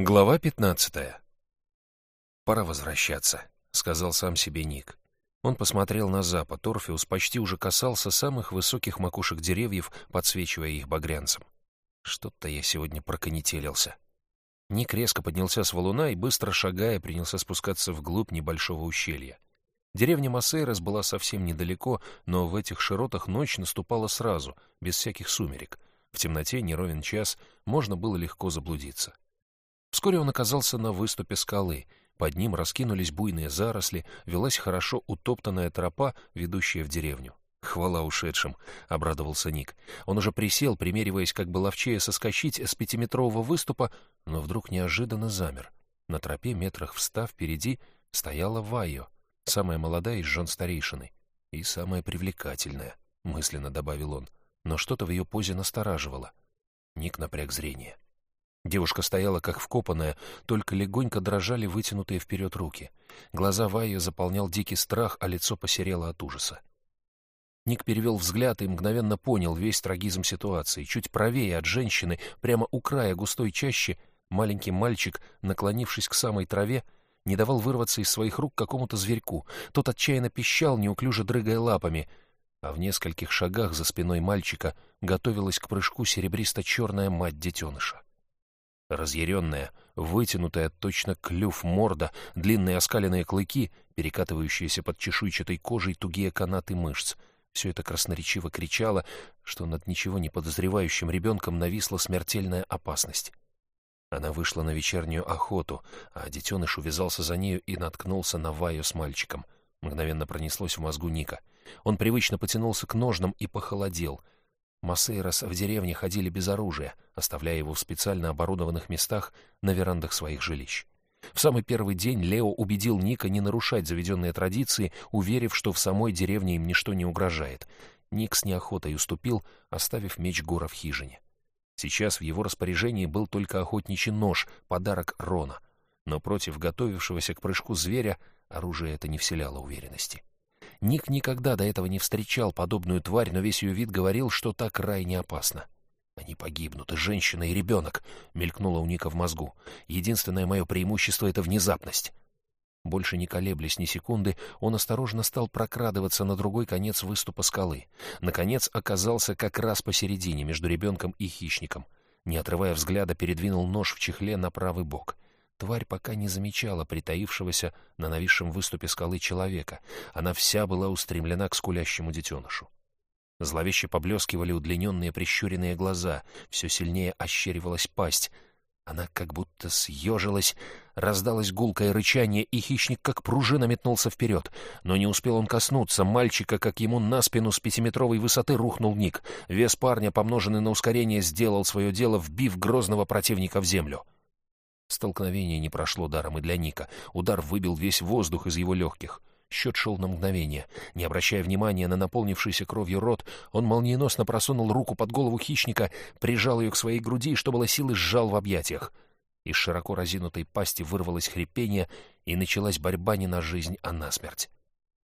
Глава пятнадцатая. «Пора возвращаться», — сказал сам себе Ник. Он посмотрел на запад. Орфеус почти уже касался самых высоких макушек деревьев, подсвечивая их багрянцем. Что-то я сегодня проконетелился. Ник резко поднялся с валуна и, быстро шагая, принялся спускаться вглубь небольшого ущелья. Деревня Массейрос была совсем недалеко, но в этих широтах ночь наступала сразу, без всяких сумерек. В темноте, неровен час, можно было легко заблудиться. Вскоре он оказался на выступе скалы. Под ним раскинулись буйные заросли, велась хорошо утоптанная тропа, ведущая в деревню. «Хвала ушедшим!» — обрадовался Ник. Он уже присел, примериваясь, как бы ловчее соскочить с пятиметрового выступа, но вдруг неожиданно замер. На тропе, метрах встав впереди, стояла Вайо, самая молодая из жен старейшины. И самая привлекательная, — мысленно добавил он. Но что-то в ее позе настораживало. Ник напряг зрение. — Девушка стояла как вкопанная, только легонько дрожали вытянутые вперед руки. Глаза Вайи заполнял дикий страх, а лицо посерело от ужаса. Ник перевел взгляд и мгновенно понял весь трагизм ситуации. Чуть правее от женщины, прямо у края густой чащи, маленький мальчик, наклонившись к самой траве, не давал вырваться из своих рук какому-то зверьку. Тот отчаянно пищал, неуклюже дрыгая лапами, а в нескольких шагах за спиной мальчика готовилась к прыжку серебристо-черная мать детеныша. Разъяренная, вытянутая точно клюв морда, длинные оскаленные клыки, перекатывающиеся под чешуйчатой кожей тугие канаты мышц. Все это красноречиво кричало, что над ничего не подозревающим ребенком нависла смертельная опасность. Она вышла на вечернюю охоту, а детеныш увязался за нею и наткнулся на Ваю с мальчиком. Мгновенно пронеслось в мозгу Ника. Он привычно потянулся к ножнам и похолодел — Массейрос в деревне ходили без оружия, оставляя его в специально оборудованных местах на верандах своих жилищ. В самый первый день Лео убедил Ника не нарушать заведенные традиции, уверив, что в самой деревне им ничто не угрожает. Ник с неохотой уступил, оставив меч Гора в хижине. Сейчас в его распоряжении был только охотничий нож, подарок Рона. Но против готовившегося к прыжку зверя оружие это не вселяло уверенности. Ник никогда до этого не встречал подобную тварь, но весь ее вид говорил, что так крайне опасно. «Они погибнут, и женщина, и ребенок», — мелькнуло у Ника в мозгу. «Единственное мое преимущество — это внезапность». Больше не колеблясь ни секунды, он осторожно стал прокрадываться на другой конец выступа скалы. Наконец оказался как раз посередине, между ребенком и хищником. Не отрывая взгляда, передвинул нож в чехле на правый бок — Тварь пока не замечала притаившегося на нависшем выступе скалы человека. Она вся была устремлена к скулящему детенышу. Зловеще поблескивали удлиненные прищуренные глаза, все сильнее ощеривалась пасть. Она как будто съежилась, раздалось гулкое рычание, и хищник как пружина метнулся вперед. Но не успел он коснуться мальчика, как ему на спину с пятиметровой высоты рухнул Ник. Вес парня, помноженный на ускорение, сделал свое дело, вбив грозного противника в землю. — Столкновение не прошло даром и для Ника. Удар выбил весь воздух из его легких. Счет шел на мгновение. Не обращая внимания на наполнившийся кровью рот, он молниеносно просунул руку под голову хищника, прижал ее к своей груди и, что было силы, сжал в объятиях. Из широко разинутой пасти вырвалось хрипение, и началась борьба не на жизнь, а на смерть.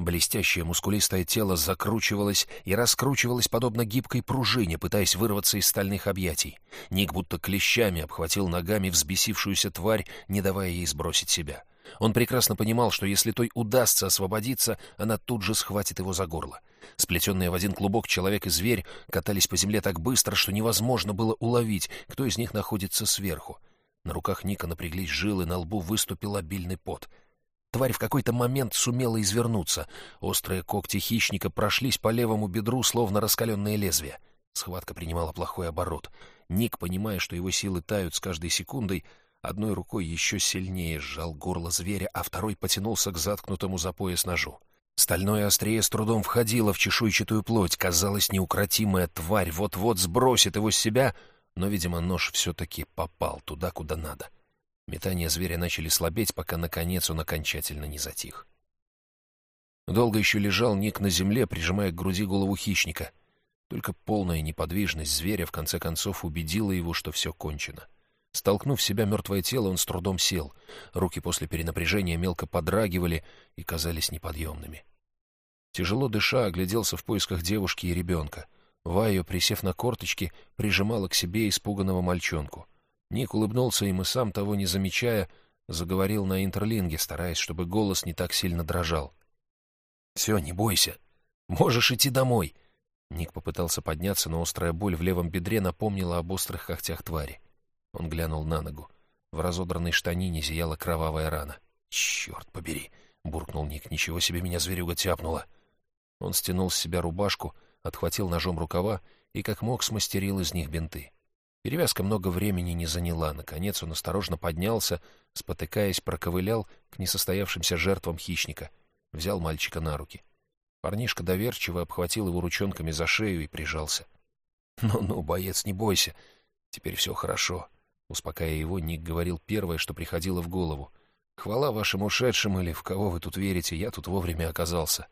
Блестящее мускулистое тело закручивалось и раскручивалось подобно гибкой пружине, пытаясь вырваться из стальных объятий. Ник будто клещами обхватил ногами взбесившуюся тварь, не давая ей сбросить себя. Он прекрасно понимал, что если той удастся освободиться, она тут же схватит его за горло. Сплетенные в один клубок человек и зверь катались по земле так быстро, что невозможно было уловить, кто из них находится сверху. На руках Ника напряглись жилы, на лбу выступил обильный пот — Тварь в какой-то момент сумела извернуться. Острые когти хищника прошлись по левому бедру, словно раскаленные лезвия. Схватка принимала плохой оборот. Ник, понимая, что его силы тают с каждой секундой, одной рукой еще сильнее сжал горло зверя, а второй потянулся к заткнутому за пояс ножу. Стальное острие с трудом входило в чешуйчатую плоть. Казалось, неукротимая тварь вот-вот сбросит его с себя, но, видимо, нож все-таки попал туда, куда надо — Метания зверя начали слабеть, пока, наконец, он окончательно не затих. Долго еще лежал Ник на земле, прижимая к груди голову хищника. Только полная неподвижность зверя в конце концов убедила его, что все кончено. Столкнув себя мертвое тело, он с трудом сел. Руки после перенапряжения мелко подрагивали и казались неподъемными. Тяжело дыша, огляделся в поисках девушки и ребенка. Вайо, присев на корточки, прижимала к себе испуганного мальчонку. Ник улыбнулся им и сам, того не замечая, заговорил на интерлинге, стараясь, чтобы голос не так сильно дрожал. «Все, не бойся. Можешь идти домой». Ник попытался подняться, но острая боль в левом бедре напомнила об острых когтях твари. Он глянул на ногу. В разодранной штанине зияла кровавая рана. «Черт побери!» — буркнул Ник. «Ничего себе меня зверюга тяпнула!» Он стянул с себя рубашку, отхватил ножом рукава и как мог смастерил из них бинты. Перевязка много времени не заняла. Наконец он осторожно поднялся, спотыкаясь, проковылял к несостоявшимся жертвам хищника. Взял мальчика на руки. Парнишка доверчиво обхватил его ручонками за шею и прижался. «Ну-ну, боец, не бойся. Теперь все хорошо». Успокаивая его, Ник говорил первое, что приходило в голову. «Хвала вашим ушедшим или в кого вы тут верите, я тут вовремя оказался.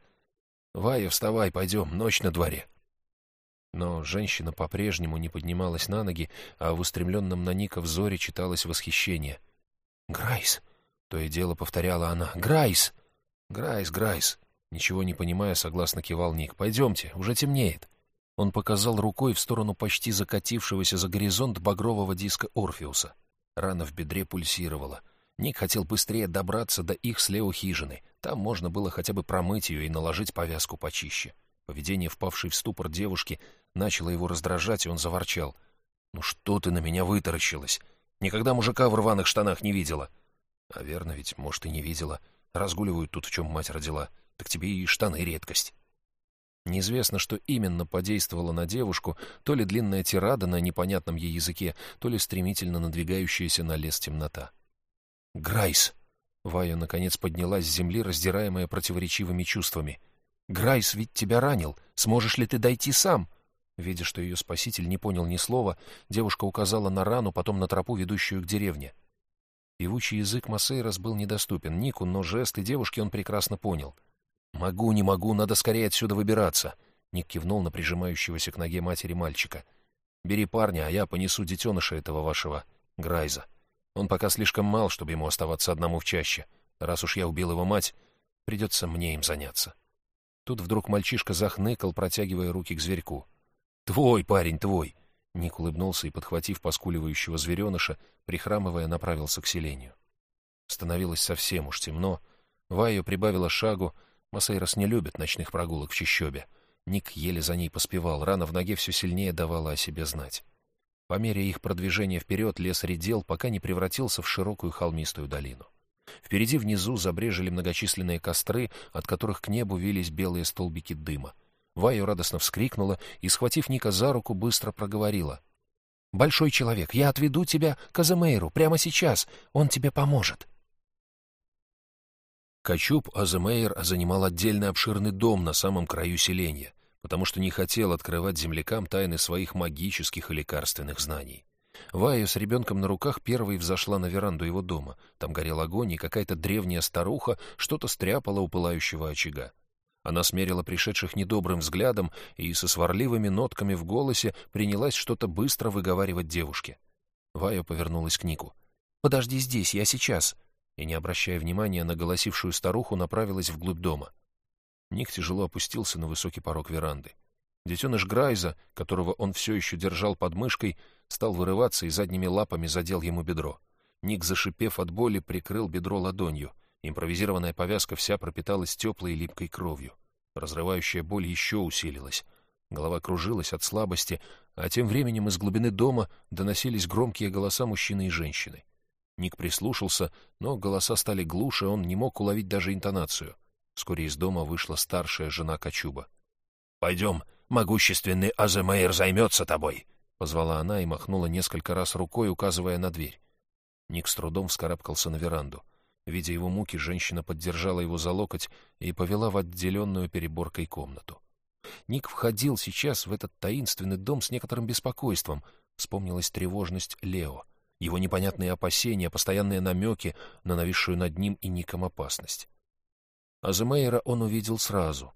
Вая, вставай, пойдем, ночь на дворе». Но женщина по-прежнему не поднималась на ноги, а в устремленном на Ника взоре читалось восхищение. «Грайс!» — то и дело повторяла она. «Грайс!» «Грайс, Грайс!» Ничего не понимая, согласно кивал Ник. «Пойдемте, уже темнеет». Он показал рукой в сторону почти закатившегося за горизонт багрового диска Орфеуса. Рана в бедре пульсировала. Ник хотел быстрее добраться до их слева хижины. Там можно было хотя бы промыть ее и наложить повязку почище. Поведение впавшей в ступор девушки начало его раздражать, и он заворчал. «Ну что ты на меня вытаращилась? Никогда мужика в рваных штанах не видела». «А верно ведь, может, и не видела. Разгуливают тут, в чем мать родила. Так тебе и штаны редкость». Неизвестно, что именно подействовало на девушку, то ли длинная тирада на непонятном ей языке, то ли стремительно надвигающаяся на лес темнота. «Грайс!» Вая, наконец, поднялась с земли, раздираемая противоречивыми чувствами. «Грайс ведь тебя ранил. Сможешь ли ты дойти сам?» Видя, что ее спаситель не понял ни слова, девушка указала на рану, потом на тропу, ведущую к деревне. Певучий язык Массейрос был недоступен Нику, но жесты девушки он прекрасно понял. «Могу, не могу, надо скорее отсюда выбираться», — Ник кивнул на прижимающегося к ноге матери мальчика. «Бери парня, а я понесу детеныша этого вашего Грайза. Он пока слишком мал, чтобы ему оставаться одному в чаще. Раз уж я убил его мать, придется мне им заняться». Тут вдруг мальчишка захныкал, протягивая руки к зверьку. «Твой, парень, твой!» Ник улыбнулся и, подхватив поскуливающего звереныша, прихрамывая, направился к селению. Становилось совсем уж темно. Вайо прибавила шагу. Масейрос не любит ночных прогулок в чащобе. Ник еле за ней поспевал, рана в ноге все сильнее давала о себе знать. По мере их продвижения вперед лес редел, пока не превратился в широкую холмистую долину. Впереди внизу забрежили многочисленные костры, от которых к небу вились белые столбики дыма. Вайо радостно вскрикнула и, схватив Ника за руку, быстро проговорила. «Большой человек, я отведу тебя к Аземейру прямо сейчас. Он тебе поможет». Качуб Аземейр занимал отдельный обширный дом на самом краю селения, потому что не хотел открывать землякам тайны своих магических и лекарственных знаний. Вая с ребенком на руках первой взошла на веранду его дома. Там горел огонь, и какая-то древняя старуха что-то стряпала у пылающего очага. Она смерила пришедших недобрым взглядом и со сварливыми нотками в голосе принялась что-то быстро выговаривать девушке. Вая повернулась к Нику. «Подожди здесь, я сейчас!» И, не обращая внимания на голосившую старуху, направилась вглубь дома. Ник тяжело опустился на высокий порог веранды. Детеныш Грайза, которого он все еще держал под мышкой, стал вырываться и задними лапами задел ему бедро. Ник, зашипев от боли, прикрыл бедро ладонью. Импровизированная повязка вся пропиталась теплой и липкой кровью. Разрывающая боль еще усилилась. Голова кружилась от слабости, а тем временем из глубины дома доносились громкие голоса мужчины и женщины. Ник прислушался, но голоса стали глуше, он не мог уловить даже интонацию. Вскоре из дома вышла старшая жена Качуба. — Пойдем, могущественный Аземейр займется тобой!» — позвала она и махнула несколько раз рукой, указывая на дверь. Ник с трудом вскарабкался на веранду. Видя его муки, женщина поддержала его за локоть и повела в отделенную переборкой комнату. Ник входил сейчас в этот таинственный дом с некоторым беспокойством. Вспомнилась тревожность Лео, его непонятные опасения, постоянные намеки на нависшую над ним и Ником опасность. Аземейра он увидел сразу.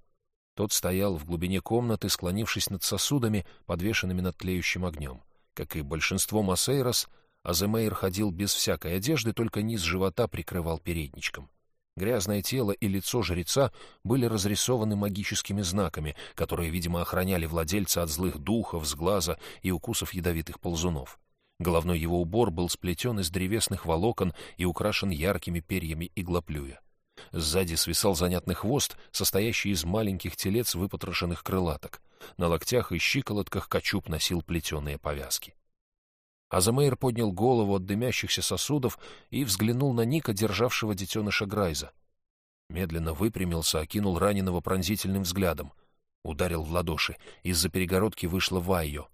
Тот стоял в глубине комнаты, склонившись над сосудами, подвешенными над тлеющим огнем. Как и большинство Масейрос, Аземейр ходил без всякой одежды, только низ живота прикрывал передничком. Грязное тело и лицо жреца были разрисованы магическими знаками, которые, видимо, охраняли владельца от злых духов, сглаза и укусов ядовитых ползунов. Головной его убор был сплетен из древесных волокон и украшен яркими перьями иглоплюя. Сзади свисал занятный хвост, состоящий из маленьких телец выпотрошенных крылаток. На локтях и щиколотках качуп носил плетеные повязки. Азамейр поднял голову от дымящихся сосудов и взглянул на Ника, державшего детеныша Грайза. Медленно выпрямился, окинул раненого пронзительным взглядом. Ударил в ладоши. Из-за перегородки вышла Вайо.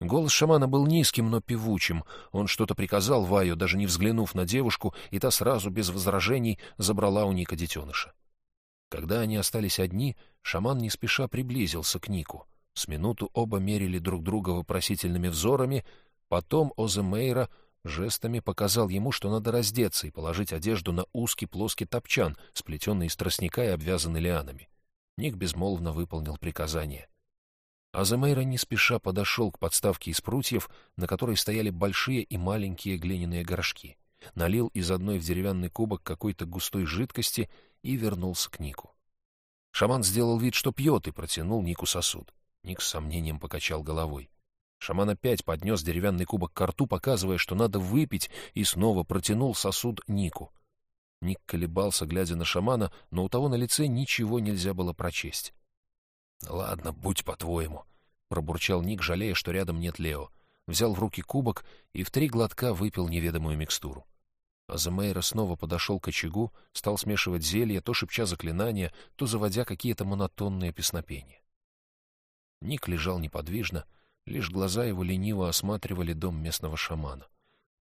Голос шамана был низким, но певучим. Он что-то приказал Ваю, даже не взглянув на девушку, и та сразу, без возражений, забрала у Ника детеныша. Когда они остались одни, шаман не спеша приблизился к Нику. С минуту оба мерили друг друга вопросительными взорами, потом Оземейра жестами показал ему, что надо раздеться и положить одежду на узкий плоский топчан, сплетенный из тростника и обвязанный лианами. Ник безмолвно выполнил приказание — Азамейра не спеша подошел к подставке из прутьев, на которой стояли большие и маленькие глиняные горшки, налил из одной в деревянный кубок какой-то густой жидкости и вернулся к Нику. Шаман сделал вид, что пьет, и протянул Нику сосуд. Ник с сомнением покачал головой. Шаман опять поднес деревянный кубок к рту, показывая, что надо выпить, и снова протянул сосуд Нику. Ник колебался, глядя на шамана, но у того на лице ничего нельзя было прочесть. «Ладно, будь по-твоему», — пробурчал Ник, жалея, что рядом нет Лео. Взял в руки кубок и в три глотка выпил неведомую микстуру. Азамейра снова подошел к очагу, стал смешивать зелья, то шепча заклинания, то заводя какие-то монотонные песнопения. Ник лежал неподвижно, лишь глаза его лениво осматривали дом местного шамана.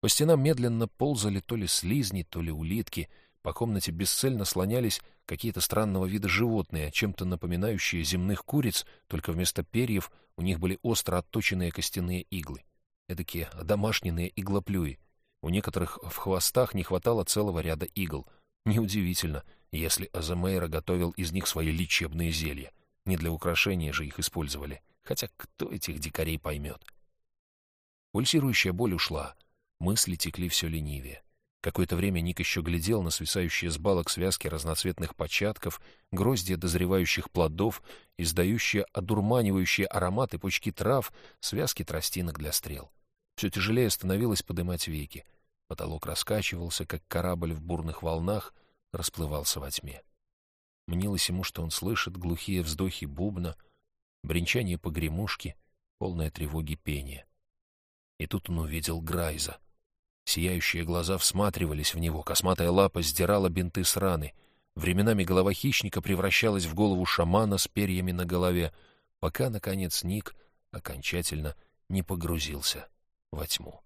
По стенам медленно ползали то ли слизни, то ли улитки — по комнате бесцельно слонялись какие-то странного вида животные, чем-то напоминающие земных куриц, только вместо перьев у них были остро отточенные костяные иглы. Эдакие домашние иглоплюи. У некоторых в хвостах не хватало целого ряда игл. Неудивительно, если Азамейра готовил из них свои лечебные зелья. Не для украшения же их использовали. Хотя кто этих дикарей поймет? Пульсирующая боль ушла. Мысли текли все ленивее. Какое-то время Ник еще глядел на свисающие с балок связки разноцветных початков, гроздья дозревающих плодов, издающие одурманивающие ароматы пучки трав, связки тростинок для стрел. Все тяжелее становилось подымать веки. Потолок раскачивался, как корабль в бурных волнах, расплывался во тьме. Мнилось ему, что он слышит глухие вздохи бубна, бренчание погремушки, полное тревоги пения. И тут он увидел Грайза — Сияющие глаза всматривались в него, косматая лапа сдирала бинты с раны. Временами голова хищника превращалась в голову шамана с перьями на голове, пока, наконец, Ник окончательно не погрузился во тьму.